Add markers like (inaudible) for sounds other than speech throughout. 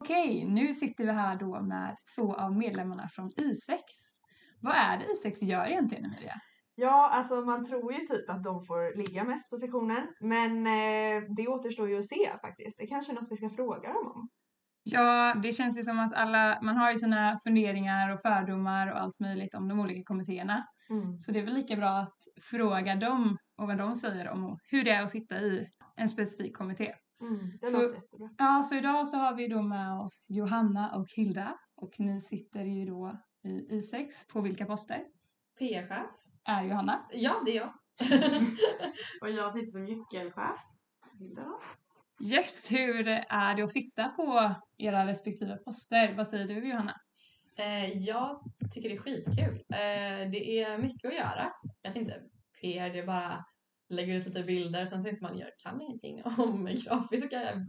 Okej, nu sitter vi här då med två av medlemmarna från I6. Vad är det I6 gör egentligen Emilia? Ja, alltså man tror ju typ att de får ligga mest på sektionen. Men eh, det återstår ju att se faktiskt. Det kanske är något vi ska fråga dem om. Ja, det känns ju som att alla, man har ju sina funderingar och fördomar och allt möjligt om de olika kommittéerna. Mm. Så det är väl lika bra att fråga dem och vad de säger om hur det är att sitta i en specifik kommitté. Mm, det Så- låter jättebra. Ja, så idag så har vi då med oss Johanna och Hilda och ni sitter ju då i I6 på vilka poster? PR-chef. Är Johanna? Ja, det är jag. (laughs) Och jag sitter som gyckelchef. Hilda då? Yes, hur är det att sitta på era respektive poster? Vad säger du Johanna? Eh, jag tycker det är skitkul. Eh, det är mycket att göra. Jag tänkte PR, det är bara lägga ut lite bilder. Sen syns man, jag kan ingenting om grafiska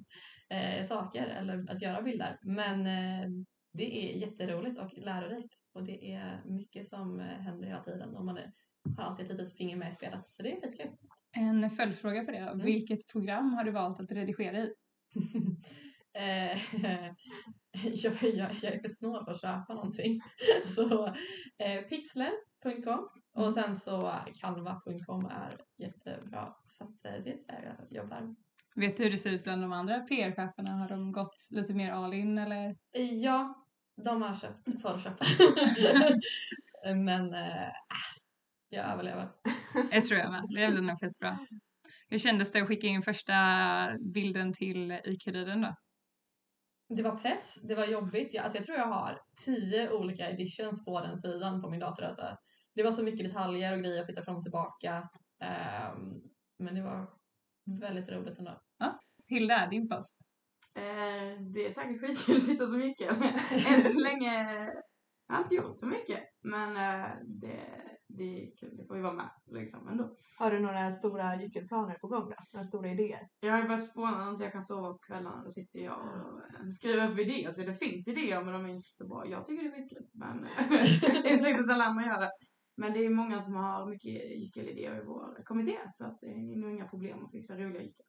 eh, saker eller att göra bilder. Men eh, det är jätteroligt och lärorikt. Och det är mycket som eh, händer hela tiden. Och man är, har alltid ett litet finger med i spelet. Så det är skitkul. En följdfråga för det då. Vilket program har du valt att redigera i? (laughs) Eh, (laughs) jag, jag, jag är för snål för att köpa någonting. (laughs) Så eh, pixler.com och sen så canva.com är jättebra. Så att, eh, det är där jag jobbar. Vet du hur det ser ut bland de andra PR-cheferna? Har de gått lite mer all in eller? Ja, de har köpt Photoshop. (laughs) Men eh, jag överlever. Det tror jag med. Det blir nog skitbra. Hur kändes det att skicka in första bilden till IQ-riden då? Det var press, det var jobbigt. Jag, alltså jag tror jag har tio olika editions på den sidan på min dator. Alltså. Det var så mycket detaljer och grejer att flytta fram och tillbaka. Ehm, men det var väldigt roligt ändå. Hilda, din post. Eh, det är säkert skitkul att sitta så mycket. (laughs) Än så länge jag har inte gjort så mycket. Men eh, det, det är kul, det får ju vara med liksom ändå. Har du några stora gyckelplaner på gång då? Några stora idéer? Jag har ju börjat spåna något jag kan sova på kvällarna. Då sitter jag och skriver upp idéer. Så det finns idéer men de är inte så bra. Jag tycker det är skitkul. Men (laughs) det är inte säkert att alla andra gör det. Men det är många som har mycket gyckelidéer i vår kommitté. Så att det är nog inga problem att fixa roliga gyckel.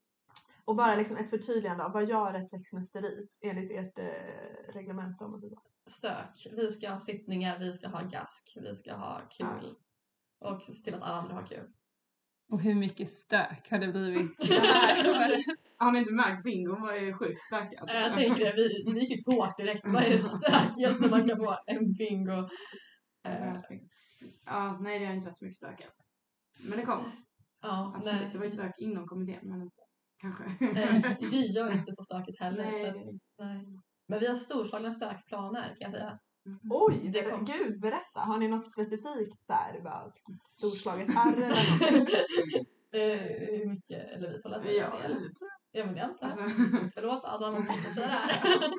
Och bara liksom ett förtydligande. Vad gör ett sexmästeri enligt ert eh, reglement om man säger så? Stök. Vi ska ha sittningar, vi ska ha gask, vi ska ha kul. Och se till att alla andra har kul. Och hur mycket stök har det blivit? (laughs) Har ni inte märkt bingon var ju sjukt stark alltså. Jag tänker det, vi, vi gick ut hårt direkt. Vad är det stökigaste man kan få? En bingo. Eh, Ja, nej det har inte varit så mycket stök än. Men det kommer. ja, Absolut. nej. Det var ju stök inom kommittén men kanske. Eh, JO är inte så stökigt heller. Nej, så att, nej. Men vi har storslagna stökplaner kan jag säga. Oj, Det kom. gud berätta. Har ni något specifikt så här, bara storslaget (laughs) arr eller något? Eh, hur mycket, eller vi får läsa Ja, det. Ja men det antar jag. Alltså, Förlåt Adam om inte säger det här. (laughs)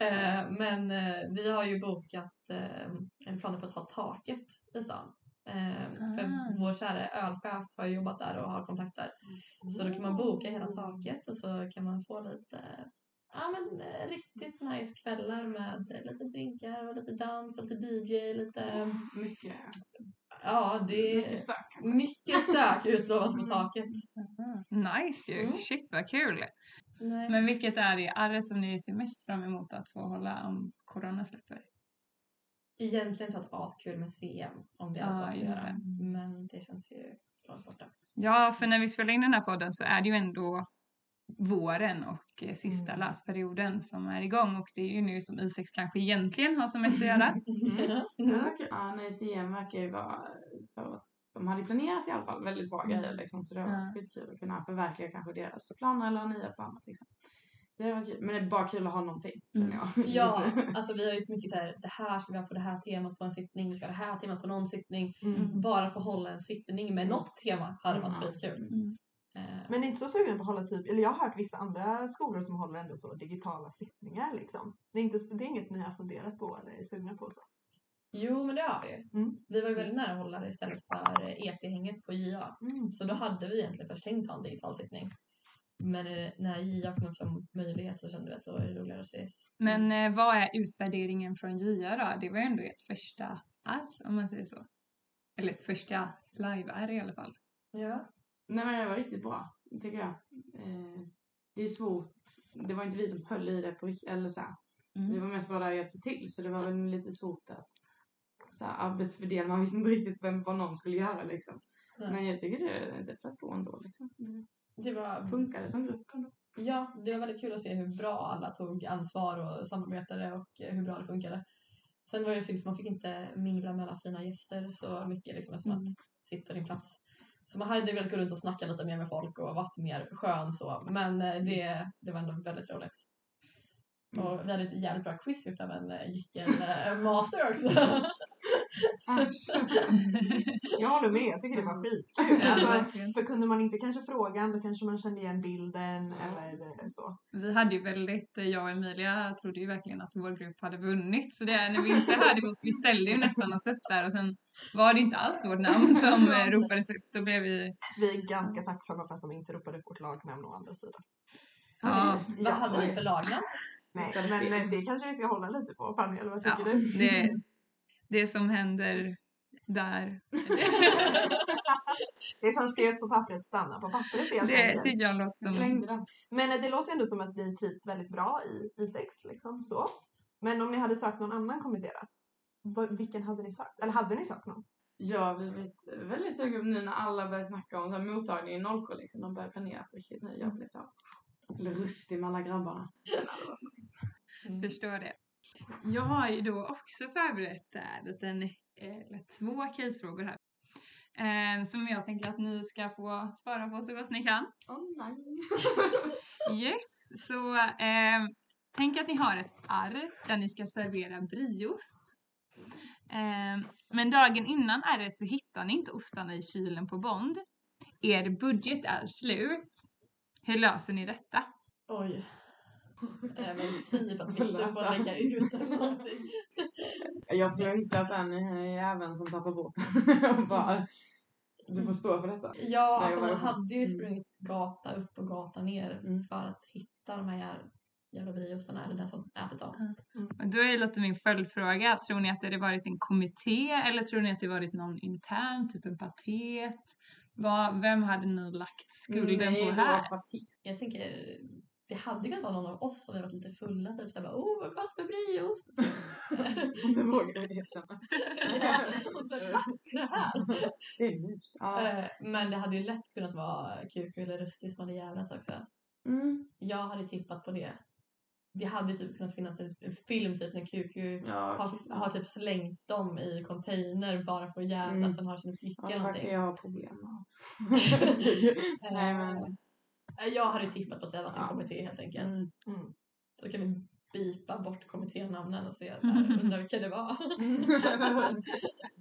Eh, Men eh, vi har ju bokat eh, en plan på att ha taket i stan. Eh, För Ah. vår kära ölchef har jobbat där och har kontakter. Så då kan man boka hela taket och så kan man få lite Ja men eh, riktigt nice kvällar med lite drinkar och lite dans och lite DJ, lite... mycket, Ja det är mycket stök. mycket stök utlovas på Mm. taket. Nice ju. Mm. Shit vad kul. Nej. Men vilket är det arret som ni ser mest fram emot att få hålla om corona släpper? Egentligen så att askul med CM om det Ja, hade varit att just göra. Men det känns ju långt borta. Ja, för när vi spelar in den här podden så är det ju ändå våren och eh, sista Mm. läsperioden som är igång och det är ju nu som I6 kanske egentligen har som mest att göra. (laughs) Ja, det verkar, ja, nej, CM verkar ju vara, för att de hade planerat i alla fall väldigt bra grejer liksom, så det har varit skitkul att kunna förverkliga kanske deras planer eller nya planer liksom. Det var kul, men det är bara kul att ha någonting känner jag. Ja, (laughs) alltså vi har ju så mycket så här, det här ska vi ha på det här temat på en sittning, vi ska ha det här temat på någon sittning. Mm. Bara få hålla en sittning med något tema hade varit Mm. skitkul. Mm. Eh, Men är inte så sugna på att hålla typ, eller jag har hört vissa andra skolor som håller ändå så digitala sittningar liksom. Det är, inte, så- det är inget ni har funderat på eller är sugna på så? Jo, men det har vi ju. Mm. Vi var ju väldigt nära att hålla det istället för eh, ET-hänget på JA. Mm. Så då hade vi egentligen först tänkt ha en digital sittning. Men eh, när JA kom upp som möjlighet så kände vi att det roligare att ses. Men eh, vad är utvärderingen från JA då? Det var ju ändå ett första R om man säger så. Eller ett första live-R i alla fall. Ja. Nej men det var riktigt bra, tycker jag. Eh, det är svårt. Det var inte vi som höll i det på eller så här. Mm. Vi var mest bara där och hjälpte till så det var väl lite svårt att så här, arbetsfördela. Man visste inte riktigt vem, vad någon skulle göra liksom. Nej. Men jag tycker det, det flöt på ändå liksom. Det Det var, funkade som grupp ändå. ja, det var väldigt kul att se hur bra alla tog ansvar och samarbetade och eh, hur bra det funkade. Sen var det synd för man fick inte mingla med alla fina gäster så mycket liksom som Mm. att sitta på din plats. Så man hade velat gå runt och snacka lite mer med folk och varit mer skön så. Men eh, det, det var ändå väldigt roligt. Mm. Och vi hade ett jävligt bra quiz gjort av en eh, gyckelmaster också. (laughs) (laughs) Jag håller med, jag tycker det var skitkul. Alltså, för kunde man inte kanske frågan då kanske man kände igen bilden eller så. Vi hade ju väldigt, jag och Emilia trodde ju verkligen att vår grupp hade vunnit. Så det, när vi inte hade oss, vi ställde ju nästan oss upp där och sen var det inte alls vårt namn (laughs) som eh, ropades upp. Då blev vi, Vi är ganska tacksamma för att de inte ropade upp vårt lagnamn å andra sidan. ja, Vad hade ni för lagnamn? Nej, men eh, det kanske vi ska hålla lite på Fanny, eller vad ja tycker du? det, det som händer där, (laughs) Det som skrevs på pappret stannar på pappret helt det enkelt. tycker jag låter som. Men eh, det låter ändå som att vi trivs väldigt bra i, i sex liksom så. Men om ni hade sökt någon annan kommitté då? Vilken hade ni sökt? Eller hade ni sökt någon? Jag har blivit väldigt sugen nu när alla börjar snacka om så här, mottagning i Nollsjö liksom. De börjar planera på riktigt nu. Jag blir så eller rustig med alla grabbarna. Mm. förstår det. Jag har ju då också förberett så här, liten, eh, två casefrågor här. Eh, som jag tänker att ni ska få svara på så gott ni kan. Nej. Yes, så eh, tänk att ni har ett arr där ni ska servera brieost. Eh, men dagen innan ärret så hittar ni inte ostarna i kylen på Bond. Er budget är slut. Hur löser ni detta? Oj. Jag var typ att Viktor Förlösa. får lägga ut eller någonting. Jag skulle ha hittat den jäveln som tappar båten. (laughs) och bara, du får stå för detta. Ja, Nej, alltså man hade ju Mm. sprungit gata upp och gata ner Mm. för att hitta de här jävla briostarna eller den som ätit dem. Och då är lite min följdfråga, tror ni att det varit en kommitté eller tror ni att det varit någon intern, typ en patet? Vad, vem hade ni lagt skulden Nej, på här? Mm, Jag tänker, det hade kunnat vara någon av oss om vi varit lite fulla, typ såhär bara oh vad gott med brieost. Inte vågar erkänna. och sen va? Det här? (laughs) Det är mus. Ja. Eh, Men det hade ju lätt kunnat vara QQ eller Rustig som hade jävlats också. Mm. Jag hade tippat på det. Det hade typ kunnat finnas en film typ när QQ Ja, har, har typ slängt dem i container bara för att jävlas. Mm. Sen har sin ja, flicka tack, någonting. jag har problem med oss. (laughs) (laughs) Nej, men- Eh, Jag hade tippat på att det hade varit en Ja. kommitté helt enkelt. Mm. Mm. Så kan vi bipa bort kommitténamnen och se så här, (laughs) undra vilka det var.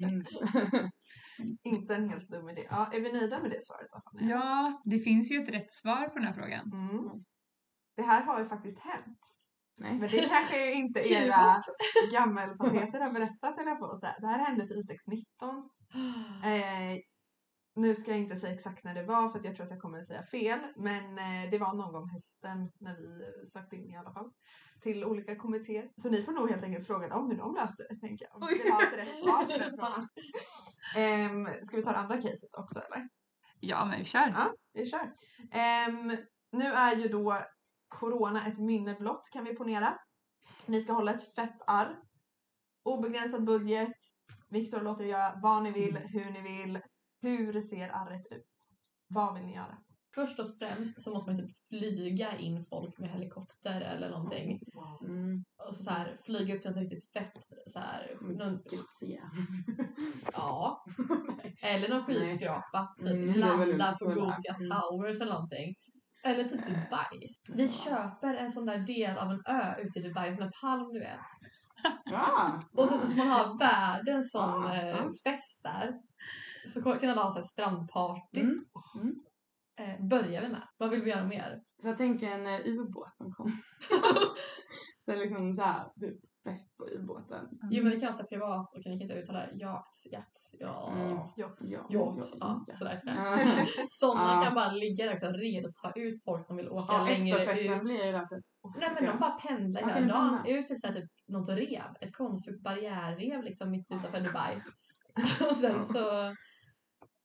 Mm. (laughs) Inte en helt dum idé. Ja, är vi nöjda med det svaret då? Ja, det finns ju ett rätt svar på den här frågan. Mm. Det här har ju faktiskt hänt. Nej. Men det kanske inte (laughs) era gammelpateter har berättat eller på. Så här. Det här hände för I619. (gasps) Eh, nu ska jag inte säga exakt när det var för att jag tror att jag kommer att säga fel. Men eh, det var någon gång hösten när vi sökte in i alla fall. Till olika kommittéer. Så ni får nog helt enkelt fråga dem hur de löste det tänker jag. Om ni vill ha ett rätt svar på den frågan. Ehm, ska vi ta det andra caset också eller? Ja, men vi kör. Ja, vi kör. Ehm, nu är ju då Corona ett minne blott kan vi ponera. Ni ska hålla ett fett arr. Obegränsad budget. Viktor låter er göra vad ni vill, hur ni vill. Hur ser arret ut? Vad vill ni göra? Först och främst så måste man typ flyga in folk med helikopter eller någonting. Mm. Och så, så här, flyga upp till något riktigt fett. Så här, någon, (laughs) ja. (laughs) Eller någon skyskrapa. Typ Mm, landa på Gothia Mm. Towers eller någonting. Eller typ Dubai. Vi köper en sån där del av en ö ute i Dubai, en sån där palm du vet. Ja. Och så att man har världens sån eh, ja. fest där. Så kan alla ha så här strandparty. Mm. Eh, börjar vi med. Vad vill vi göra mer? Så jag tänker en uh, ubåt som kom. (laughs) så liksom så här, typ fest på ubåten. Jo men vi kan här privat och kan inte uttala det. Jakt, jakt, ja. Mm. Jott. Ja. Ja, sådär. (laughs) Sådana kan bara ligga där också redo att ta ut folk som vill åka Ja, längre efterfesten ut. blir ju där typ. Nej men de bara pendlar hela kan dagen ut till så här, typ, något rev. Ett konstgjort barriärrev liksom mitt utanför Dubai. (laughs) och sen så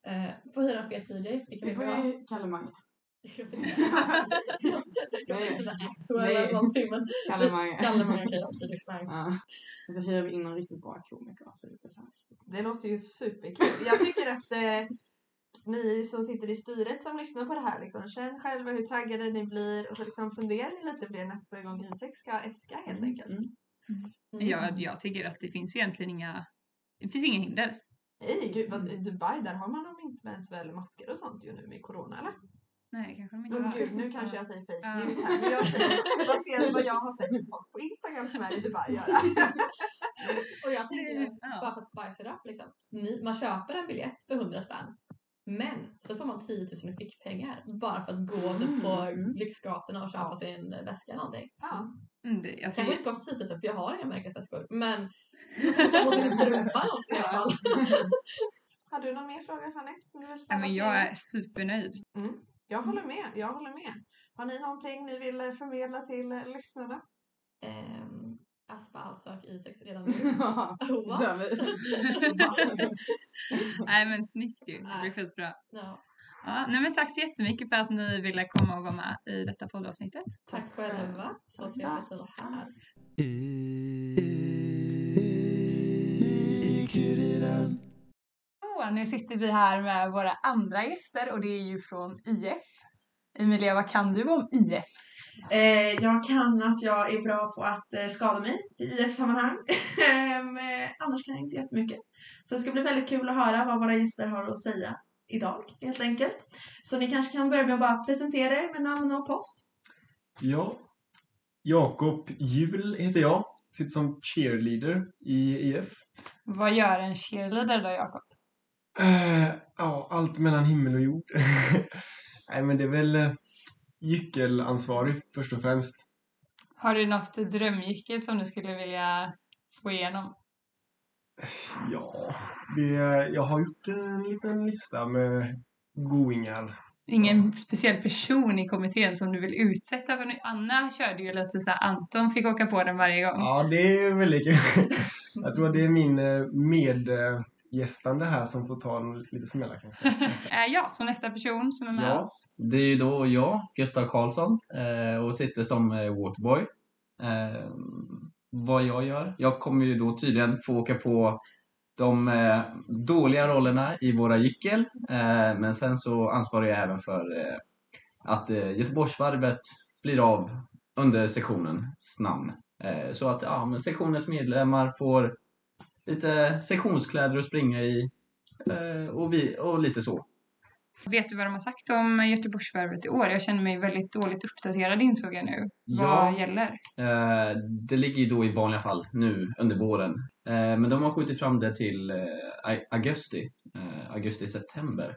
Eh, får hyra en fet DJ. Vi vill får vi ha? ju Kalle Mange. (laughs) Jag vet inte. Jag vet inte eller någonting men (laughs) Kalle Mange. Kalle kan göra Felix. Ja. Och så hyr vi in en riktigt bra komiker. Så det blir så här riktigt. Det låter ju superkul. Jag tycker att eh, ni som sitter i styret som lyssnar på det här, liksom, känn själva hur taggade ni blir och så liksom fundera lite på det nästa gång I6 ska äska helt enkelt. Mm. Mm. Jag, jag tycker att det finns ju egentligen inga, det finns inga hinder. Nej, gud, vad, i Dubai där har man dem inte ens väl masker och sånt ju nu med corona eller? Nej, kanske de inte Oh, har. gud, nu kanske jag säger fake Ja. news här, men jag säger baserat på vad jag har sett folk på Instagram som är i Dubai göra. (laughs) Och jag tänker, Ja. bara för att spice it up liksom. Ni, man köper en biljett för 100 spänn. Men så får man 10 000 i fickpengar bara för att gå typ på Mm. lyxgatorna och köpa Ja. sig en väska eller någonting. Ja. Mm, det, alltså, Kanske inte kostar 10 000 för jag har inga märkesväskor. Men i alla fall. (laughs) Har du någon mer fråga Fanny? Som du vill ja, ställa men till jag är supernöjd. Mm. Jag håller med, jag håller med. Har ni någonting ni vill eh, förmedla till eh, lyssnarna? Ehm, Aspa ansök I6 redan (laughs) nu. Ja, What? (laughs) Nej men snyggt ju, det blir skitbra. Ja, Ja, nej, men tack så jättemycket för att ni ville komma och vara med i detta poddavsnittet. tack själva. Så trevligt att vara här. Nu sitter vi här med våra andra gäster och det är ju från IF. Emilia, vad kan du om IF? Eh, jag kan att jag är bra på att eh, skada mig i IF-sammanhang. (laughs) Ehm, eh, annars kan jag inte jättemycket. Så det ska bli väldigt kul att höra vad våra gäster har att säga idag helt enkelt. Så ni kanske kan börja med att bara presentera er med namn och post. Ja, Jakob Jul heter jag. Sitter som cheerleader i IF. Vad gör en cheerleader då, Jakob? Eh, ja, allt mellan himmel och jord. (laughs) Nej, men det är väl uh, gyckelansvarig först och främst. Har du något drömgyckel som du skulle vilja få igenom? Ja, det, jag har gjort en liten lista med goingar. Ingen speciell person i kommittén som du vill utsätta för nu- Anna körde ju lite så här, Anton fick åka på den varje gång. Ja, det är väldigt (laughs) kul. Jag tror att det är min eh, medgästande här som får ta en lite smällar kanske. Äh, (laughs) ja, så nästa person som är med Ja. oss. Det är ju då jag, Gustav Karlsson, eh, och sitter som eh, Waterboy. Eh, vad jag gör? Jag kommer ju då tydligen få åka på de eh, dåliga rollerna i våra gyckel. Eh, men sen så ansvarar jag även för eh, att eh, Göteborgsvarvet blir av under sektionens namn. Eh, så att ja, men sektionens medlemmar får lite sektionskläder att springa i eh, och, vi, och lite så. Vet du vad de har sagt om Göteborgsvarvet i år? Jag känner mig väldigt dåligt uppdaterad insåg jag nu. Ja. Vad gäller? Eh, det ligger ju då i vanliga fall nu under våren. Eh, men de har skjutit fram det till eh, au- augusti. Augusti-september.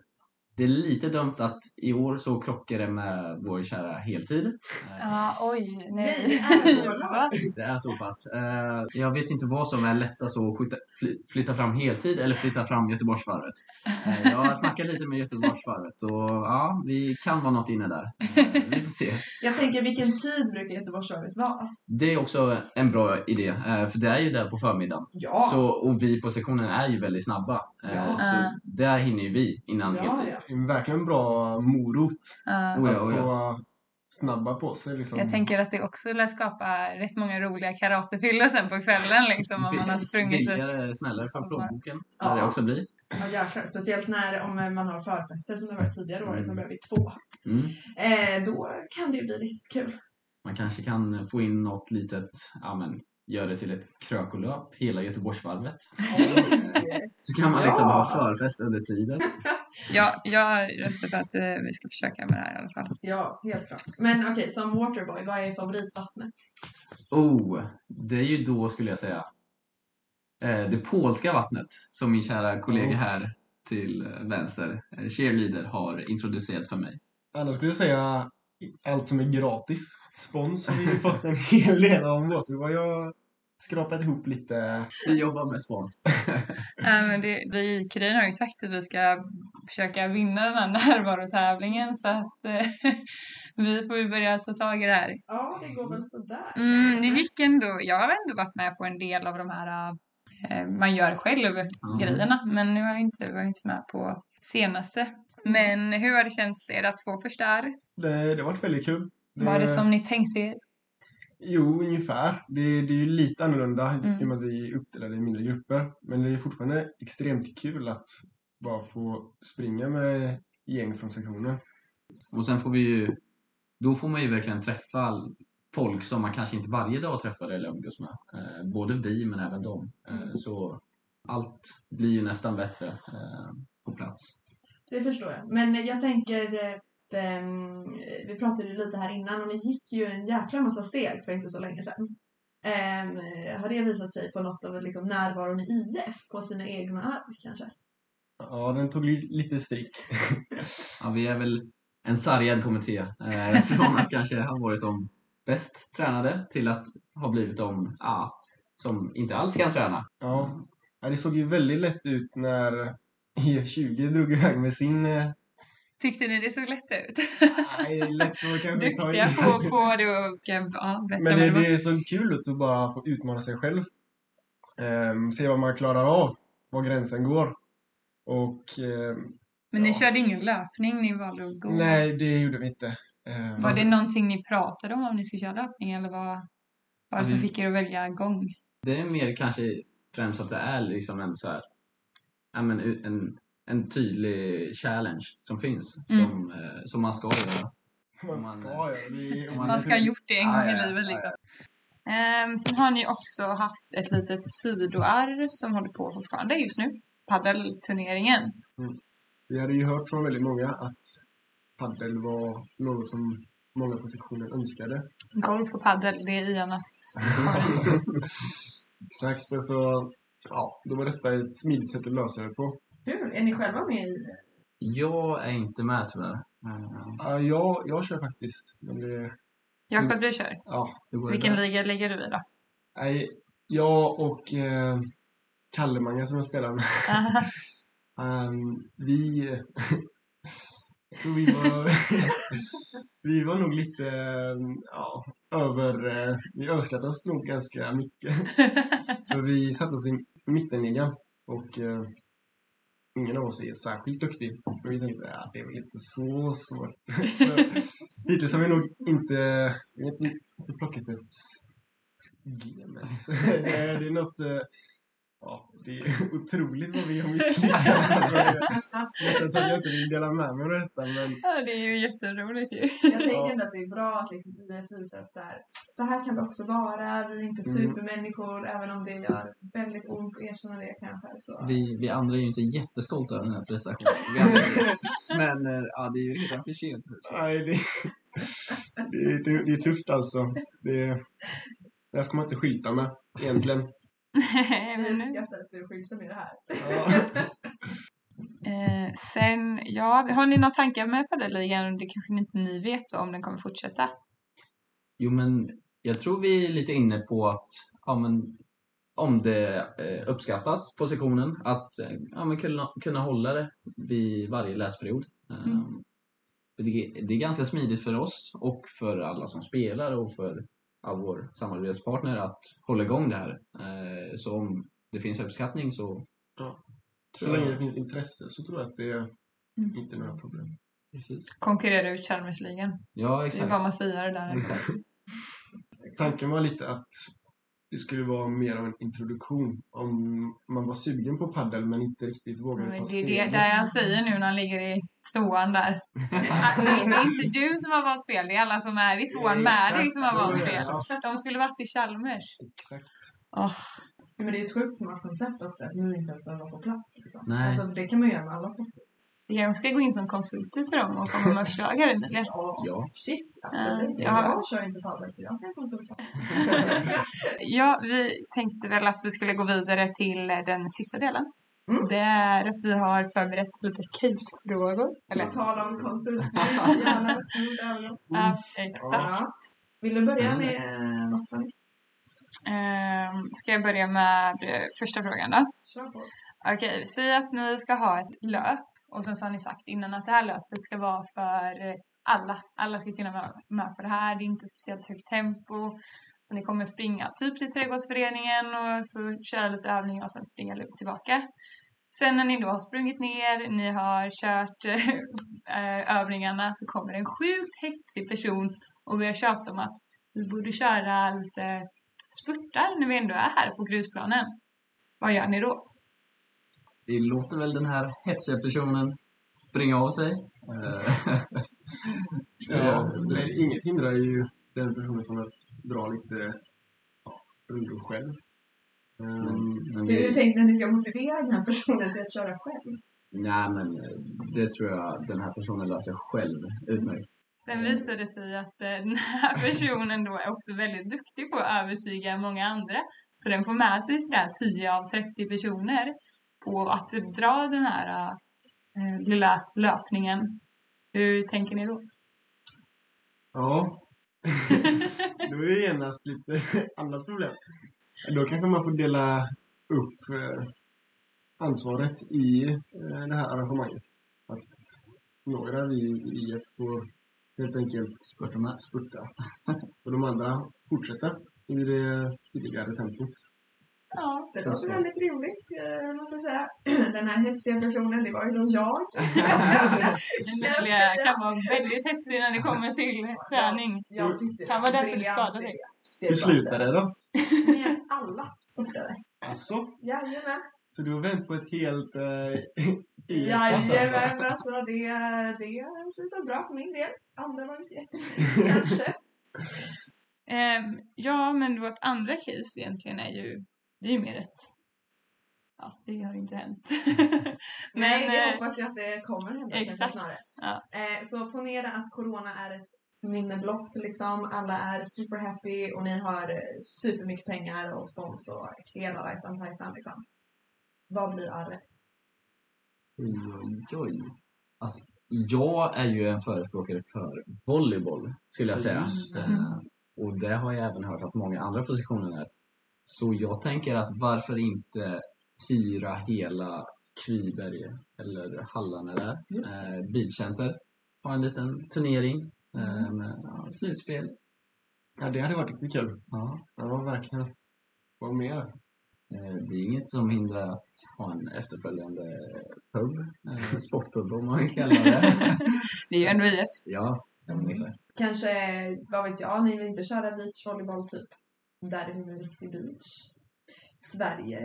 Det är lite dumt att i år så krockar det med vår kära heltid. Eh, Ja, oj, nej. (laughs) Det är så pass. Eh, jag vet inte vad som är lättast att skjuta, fly, flytta fram heltid eller flytta fram Göteborgsvarvet. Eh, jag har snackat lite med Göteborgsvarvet så ja, vi kan vara något inne där. Vi får se. Jag tänker vilken tid brukar Göteborgsvarvet vara? Det är också en bra idé, för det är ju där på förmiddagen. Ja, Så, och vi på sektionen är ju väldigt snabba. Ja. Så där hinner ju vi innan ja, heltid. ja. Det är verkligen en bra morot Ja. Oh ja, att oh ja. få vara snabba på sig. Liksom. Jag tänker att det också lär skapa rätt många roliga karatefyllor sen på kvällen liksom om man har sprungit ett... Snällare för plånboken. Ja. Ja. det också blir. Ja, jäklar. Speciellt när om man har förfester som det har varit tidigare år, som börjar vid två. Mm. Eh, då kan det ju bli riktigt kul. Man kanske kan få in något litet, ja men, gör det till ett krökolöp, hela Göteborgsvarvet. Så kan man liksom Ja. ha förfest under tiden. (laughs) Ja, jag röstar för att eh, vi ska försöka med det här i alla fall. Ja, helt klart. Men okej, som Waterboy, vad är favoritvattnet? Oh, det är ju då skulle jag säga eh, det polska vattnet som min kära kollega Oh. här till eh, vänster, eh, cheerleader, har introducerat för mig. Annars skulle jag säga allt som är gratis. Spons har vi ju fått en hel del av Waterboy. Jag skrapat ihop lite. Vi jobbar med spons. (laughs) Men det, vi i Kurin har ju sagt att vi ska försöka vinna den här närvarotävlingen så att eh, (laughs) vi får ju börja ta tag i det här. Ja, det går väl sådär. Mm, det gick ändå, jag har ändå varit med på en del av de här eh, man gör själv Ja. grejerna men nu har jag inte varit med på senaste. Men hur har det känts era två första arr? Det, det har varit väldigt kul. Det, Var det som ni tänkte er? Jo, ungefär. Det, det är ju lite annorlunda Mm. i och med att vi är uppdelade i mindre grupper. Men det är fortfarande extremt kul att bara få springa med gäng från sektionen. Och sen får vi ju, då får man ju verkligen träffa folk som man kanske inte varje dag träffar eller umgås med. Eh, både vi men även dem. Eh, så allt blir ju nästan bättre eh, på plats. Det förstår jag. Men jag tänker ehm, vi pratade ju lite här innan och ni gick ju en jäkla massa steg för inte så länge sedan. Ehm, har det visat sig på något av liksom närvaron i IF på sina egna arv kanske? Ja, den tog li- lite stryk. (laughs) Ja, vi är väl en sargad kommitté. Eh, från att kanske ha varit de bäst tränade till att ha blivit de ja, som inte alls kan träna. Ja. ja, det såg ju väldigt lätt ut när E20 drog iväg med sin... Tyckte ni det såg lätt ut? Nej, lätt att kanske ta Duktiga på att få det och ja, bättre Men det, det det såg kul ut att bara få utmana sig själv. Ehm, se vad man klarar av, var gränsen går. Och ehm, Men ni ja. körde ingen löpning, ni valde att gå? nej, det gjorde vi inte. Ehm, Var det någonting ni pratade om om ni skulle köra löpning eller vad var det som Vi- fick er att välja gång? Det är mer kanske främst att det är liksom en så här, ja, men en, en tydlig challenge som finns Mm. som, eh, som man ska göra. man man- ska göra det. om man- Man ska ha gjort det en gång i ja, livet ja, liksom. Ehm, sen har ni också haft ett litet sidoarr som håller på fortfarande just nu. Paddelturneringen. Vi hade ju hört från väldigt många att paddel var något som många på sektionen önskade. Golf och paddel, det är Ianas. (laughs) Exakt, och så ja, då var detta ett smidigt sätt att lösa det på. Kul! Är ni själva med i Jag är inte med tyvärr. Eh, Ja, jag, jag kör faktiskt. Men det, Jakob, du kör. ja, hur går det Vilken liga ligger du i då? nej, jag och eh, Kallemanga som jag spelar med, (laughs) ehm, vi, (laughs) jag tror vi var, (laughs) vi var nog lite, eh, ja, över, eh, vi överskattade oss nog ganska mycket. För vi satte oss i mittenligan och eh, ingen av oss är särskilt duktig. Och vi tänkte att det är väl inte så svårt. (laughs) Hittills har vi nog inte, vi har inte, plockat ett G med. Så det, är, något så, ja, det är (laughs) otroligt vad vi har misslyckats. (laughs) Nästan så att jag inte vill dela med mig av detta men Ja, det är ju jätteroligt ju. Jag tänker Ja. ändå att det är bra att liksom IF visar att så här, så här kan det också vara. Vi är inte Mm. supermänniskor även om det gör väldigt ont att erkänna det kanske. Så. Vi, vi andra är ju inte jättestolta över den här prestationen. (laughs) Men eh, ja, det är ju redan för sent. nej, det, det, är, det är tufft alltså. Det, det här ska man inte skylta med egentligen. Vi Men nu- uppskattar att du skyltar med det här. Ja. (laughs) Eh, sen, ja, har ni några tankar med paddelligan? Det kanske inte ni vet om den kommer fortsätta? Jo, men jag tror vi är lite inne på att ja, men, om det eh, uppskattas på sektionen att eh, ja, men kunna, kunna hålla det vid varje läsperiod. Eh, Mm. det, det är ganska smidigt för oss och för alla som spelar och för ja, vår samarbetspartner att hålla igång det här. Eh, så om det finns uppskattning så Ja. tror Så länge det finns intresse så tror jag att det är Mm. inte några problem. Precis. Konkurrera ut Chalmersligan. Ja, Det är exakt. vad man säger där. Exakt. Tanken var lite att det skulle vara mer av en introduktion om man var sugen på paddel men inte riktigt vågade Men ta det är det steget. där han säger nu när han ligger i tvåan där. Att Det är inte du som har valt fel, det är alla som är i tvåan med dig som har valt fel. De skulle varit i Chalmers. exakt. Åh, Men det är ett sjukt smart koncept också att ni inte ens behöver vara på plats. Liksom. Nej. Alltså, det kan man göra med alla sporter. Vi kanske ska gå in som konsulter till dem och komma med förslag här Emilia. Ja. Ja. Shit, absolut. Ja. Jag kör inte padel så jag kan konsultera. (laughs) Ja, vi tänkte väl att vi skulle gå vidare till den sista delen. Mm. Det är att vi har förberett lite casefrågor. Eller, På tal om konsulter, gärna (laughs) ja, (laughs) exakt. Ja. Vill du börja med eh, något? Ehm, ska jag börja med eh, första frågan då? Kör på. Okej, säg att ni ska ha ett löp och sen så har ni sagt innan att det här löpet ska vara för alla. Alla ska kunna vara med på det här. Det är inte speciellt högt tempo. Så ni kommer springa typ till trädgårdsföreningen och så köra lite övningar och sen springa lugnt tillbaka. Sen när ni då har sprungit ner, ni har kört äh, (laughs) övningarna så kommer en sjukt hetsig person och börjar tjata om att vi borde köra lite spurtar när vi ändå är här på grusplanen. Vad gör ni då? Vi låter väl den här hetsiga personen springa av sig. (laughs) Eh, Ja, nej, inget hindrar ju den personen från att dra lite ja, rundor själv. men, Um, men Hur vi, tänkte ni att ni ska motivera den här personen till att köra själv? nej, men eh, det tror jag den här personen löser själv utmärkt. Sen visar det sig att eh, den här personen då är också väldigt duktig på att övertyga många andra. Så den får med sig sådär 10 av 30 personer på att dra den här eh, lilla löpningen. Hur tänker ni då? ja, (laughs) då är det genast lite annat problem. Då kanske man får dela upp eh, ansvaret i eh, det här arrangemanget. Att några i IF får helt enkelt Spurta spurta (laughs) och de andra fortsätter i det tidigare tempot. Ja, det låter Så. väldigt roligt, eh, måste jag säga. (clears throat) Den här hetsiga personen, det var ju då jag. (laughs) Emilia kan vara väldigt hetsig när det kommer till träning. Jag tyckte Kan det vara var därför du skadade dig. Hur slutade det då? Med alla sportade. Alltså, Jajamän. så du har vänt på ett helt eh, (laughs) Jajamän, alltså det, det slutade bra för min del. Andra var inte jättemycket (laughs) kanske. Ehm, ja, men vårt andra case egentligen är ju, det är ju mer ett, ja, det har ju inte hänt. (laughs) Nej, det eh, hoppas jag att det kommer hända exakt. snarare. Ja. Eh, så ponera att corona är ett minne blott liksom. Alla är super happy och ni har eh, supermycket pengar och spons och hela lajtan tajtan liksom. Vad blir arvet? Oj, oj, oj. Alltså, jag är ju en förespråkare för volleyboll, skulle jag säga. Just det. Eh, Och det har jag även hört att många andra positioner är. Så jag tänker att varför inte hyra hela Kviberg eller Hallan är där, eh, Bilcenter. Ha en liten turnering eh, med ja, slutspel. Ja, det hade varit riktigt kul. Ja. Ja, verkligen. Vad mer? Eh, Det är inget som hindrar att ha en efterföljande pub, eh, (laughs) sportpub om man vill kalla det. (laughs) Det är ju ändå IF. ja, men exakt. Kanske, vad vet jag, ni vill inte köra beachvolleyboll typ där finns en riktig beach? Sverige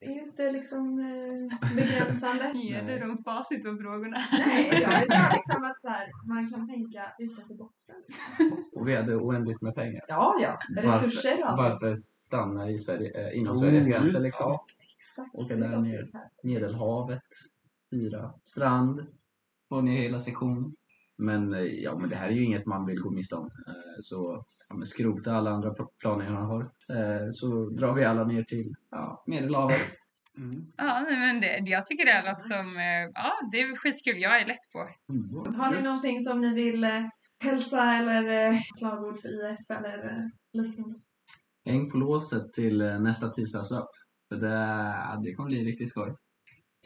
är ju inte liksom eh, begränsande. Ger du dem facit på frågorna? Nej, jag vill bara (laughs) liksom att så här, man kan tänka utanför boxen. Och vi hade oändligt med pengar. Ja, ja. Resurser och allt. Varför stanna i Sverige, eh, inom Oh, Sveriges gränser liksom? ja. Exakt. Åka där ner. Medelhavet, fyra, strand, få ner hela sektionen. Men eh, ja, men det här är ju inget man vill gå miste om. Eh, Så ja, men skrota alla andra pl- planer jag har. Eh, Så drar vi alla ner till ja, Medelhavet. Mm. Ja, men det, jag tycker det låter som, eh, ja det är skitkul, jag är lätt på. Mm. Har ni någonting som ni vill eh, hälsa eller eh, slagord för IF eller eh, liknande? Häng på låset till eh, nästa tisdagslöp. För det, det kommer bli riktigt skoj.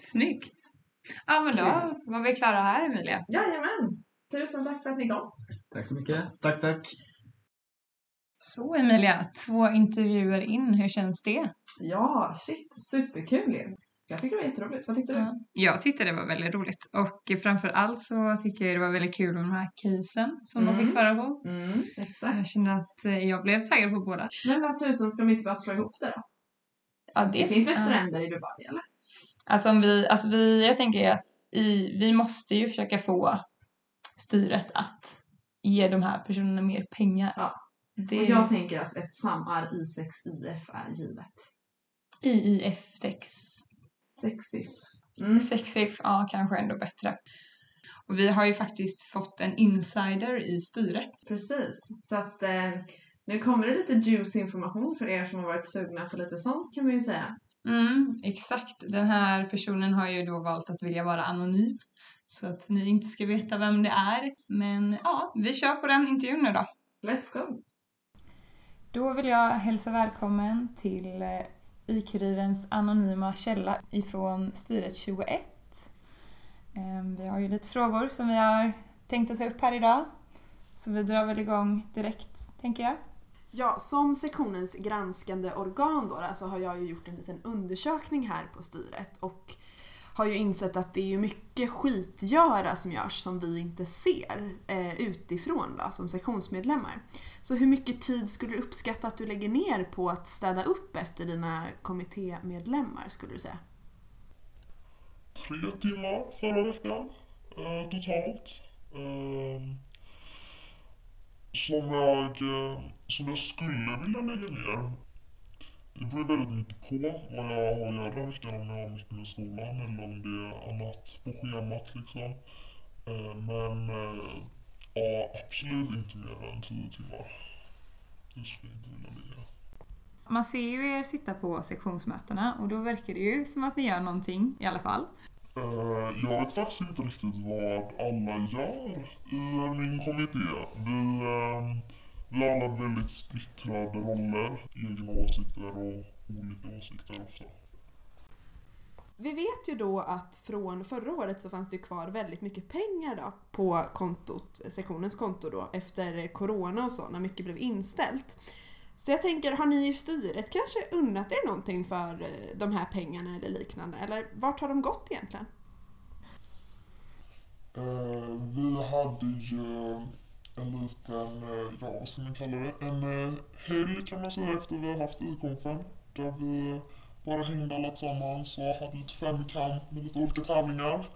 Snyggt! Ja men då var vi klara här Emilia. Jajamän! Tusen tack för att ni kom. Tack så mycket. Tack, tack. Så Emilia, två intervjuer in, hur känns det? Ja, shit. Superkul ju. Jag tycker det var jätteroligt. Vad tyckte du? Ja. Jag tyckte det var väldigt roligt och framför allt så tycker jag det var väldigt kul med de här casen som de Mm. fick svara på. Mm, exakt. Jag kände att eh, jag blev taggad på båda. Men vad tusen ska de inte bara slå ihop det då? Ja, Det finns väl stränder i Dubai eller? Alltså, om vi, alltså vi, jag tänker att i, vi måste ju försöka få styret att ge de här personerna mer pengar. Ja. Det Och jag tänker att ett Samar I6 IF är givet. IIF 6 Sexigt. Mm. Sexif, ja kanske ändå bättre. Och vi har ju faktiskt fått en insider i styret. Precis. Så att eh, nu kommer det lite juicy information för er som har varit sugna på lite sånt kan man ju säga. Mm, exakt. Den här personen har ju då valt att vilja vara anonym. Så att ni inte ska veta vem det är. Men ja, vi kör på den intervjun nu då. Let's go! Då vill jag hälsa välkommen till eh, i-Kurirens anonyma källa ifrån styret 21. Ehm, vi har ju lite frågor som vi har tänkt att ta upp här idag. Så vi drar väl igång direkt, tänker jag. Ja, som sektionens granskande organ då, så har jag ju gjort en liten undersökning här på styret och har ju insett att det är ju mycket skitgöra som görs som vi inte ser eh, utifrån då, som sektionsmedlemmar. Så hur mycket tid skulle du uppskatta att du lägger ner på att städa upp efter dina kommittémedlemmar skulle du säga? tre timmar förra veckan eh, totalt. Eh, som, jag, eh, som jag skulle vilja lägga ner. Det beror väldigt mycket på vad jag har att göra veckan, om jag har mycket med skolan eller om det är annat på schemat liksom. Eh, men eh, ja, absolut inte mer än tio timmar. Det skulle jag inte vilja ligga. Man ser ju er sitta på sektionsmötena och då verkar det ju som att ni gör någonting i alla fall. Eh, jag vet faktiskt inte riktigt vad alla gör i min kommitté. Vi, alla väldigt splittrade roller, egna åsikter och olika åsikter ofta. Vi vet ju då att från förra året så fanns det ju kvar väldigt mycket pengar då på kontot, sektionens konto då efter corona och så när mycket blev inställt. Så jag tänker, har ni i styret kanske unnat er någonting för eh, de här pengarna eller liknande? Eller vart har de gått egentligen? Eh, vi hade ju en liten, ja vad ska man kalla det, en eh, helg kan man säga efter vi har haft ICONFen. Där vi bara hängde alla tillsammans och hade lite femkamp med lite olika tävlingar.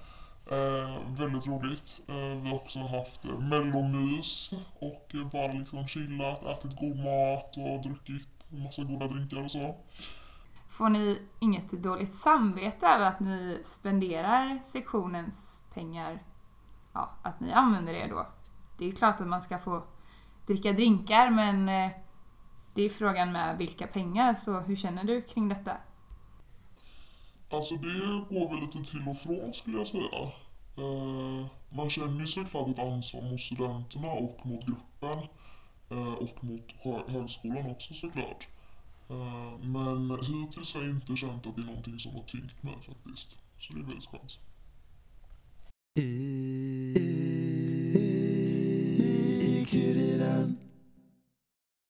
Eh, väldigt roligt. Eh, vi har också haft eh, mellomys och eh, bara liksom chillat, ätit god mat och druckit en massa goda drinkar och så. Får ni inget dåligt samvete över att ni spenderar sektionens pengar? Ja, att ni använder det då. Det är klart att man ska få dricka drinkar men eh, det är frågan med vilka pengar, så hur känner du kring detta? Alltså det går väl lite till och från skulle jag säga. Eh, man känner ju såklart ett ansvar mot studenterna och mot gruppen. Eh, och mot hö- högskolan också såklart. Eh, men hittills har jag inte känt att det är någonting som har tyngt mig faktiskt. Så det är väldigt skönt. kid it on.